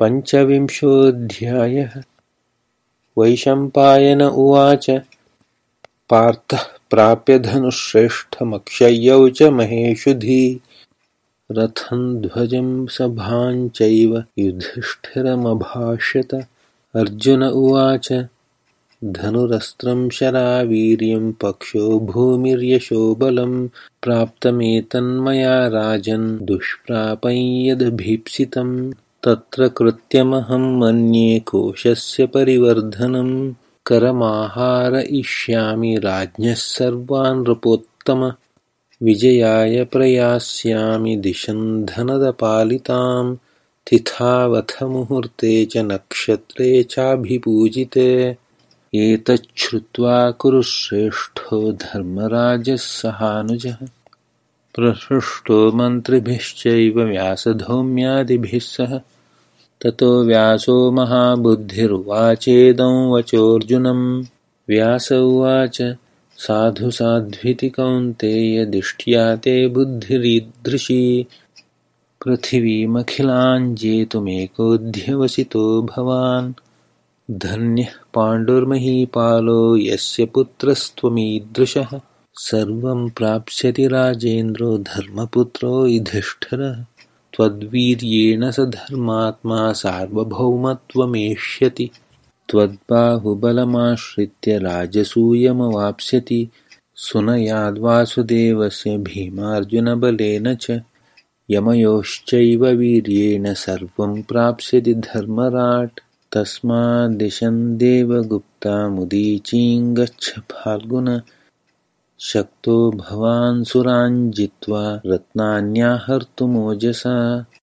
पञ्चविंशोऽध्यायः। वैशम्पायन उवाच पार्थः प्राप्य धनुश्रेष्ठमक्षय्यौ च महेषुधि रथं ध्वजं सभाञ्चैव युधिष्ठिरमभाषत अर्जुन उवाच धनुरस्त्रं शरावीर्यं पक्षो भूमिर्यशोबलं प्राप्तमेतन्मया राजन् दुष्प्रापञ्यदभीप्सितम् तत्र कृत्यमहं मन्ये कोशस्य परिवर्धनं करमाहारयिष्यामि राज्ञः सर्वान् नृपोत्तम। विजयाय प्रयास्यामि दिशं धनदपालितां तिथावथमुहूर्ते च नक्षत्रे चाभिपूजिते। एतच्छ्रुत्वा कुरुश्रेष्ठो धर्मराजः सहानुजः प्रहृष्टो मन्त्रिभिश्चैव व्यासधौम्यादिभिः सह। ततो व्यासो महाबुद्धिर्वाचेदं वचोऽर्जुनं व्यास उवाच साधु साध्विति कौन्तेयदिष्ट्या ते बुद्धिरीदृशी। पृथिवीमखिलाञ्जेतुमेकोऽध्यवसितो भवान्। धन्यः पाण्डुर्महीपालो यस्य पुत्रस्त्वमीदृशः सर्वं प्राप्स्यति राजेन्द्रो धर्मपुत्रो युधिष्ठिरः। त्वद्वीर्येण स धर्मात्मा सार्वभौमत्वमेष्यति। त्वद्बाहुबलमाश्रित्य राजसूयमवाप्स्यति। सुनयाद्वासुदेवस्य भीमार्जुनबलेन च यमयोश्चैव वीर्येण सर्वं प्राप्स्यति धर्मराट्। तस्माद्दिशं देवगुप्तामुदीचीं गच्छ फाल्गुन शक्तो भवान् सुरान् जित्वा रत्नान्याहर्तुमोजसा